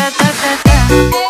ta ta ta ta.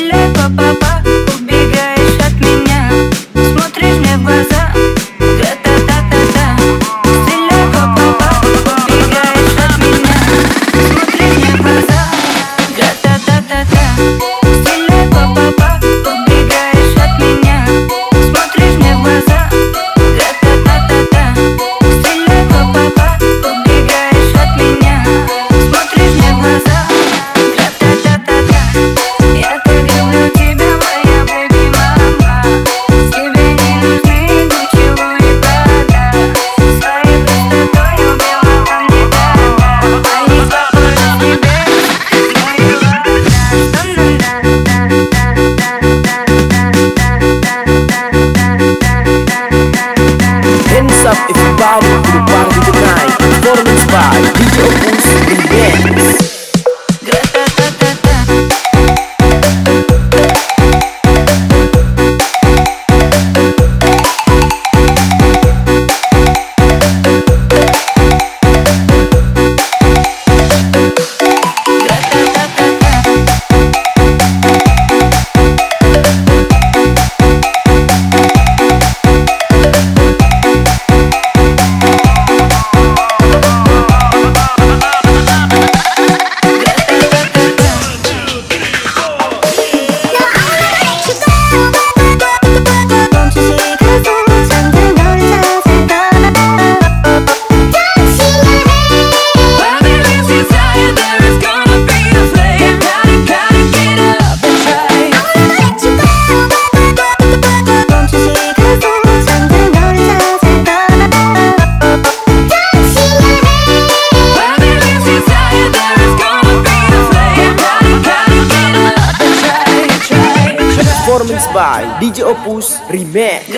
by DJ Opus Remix.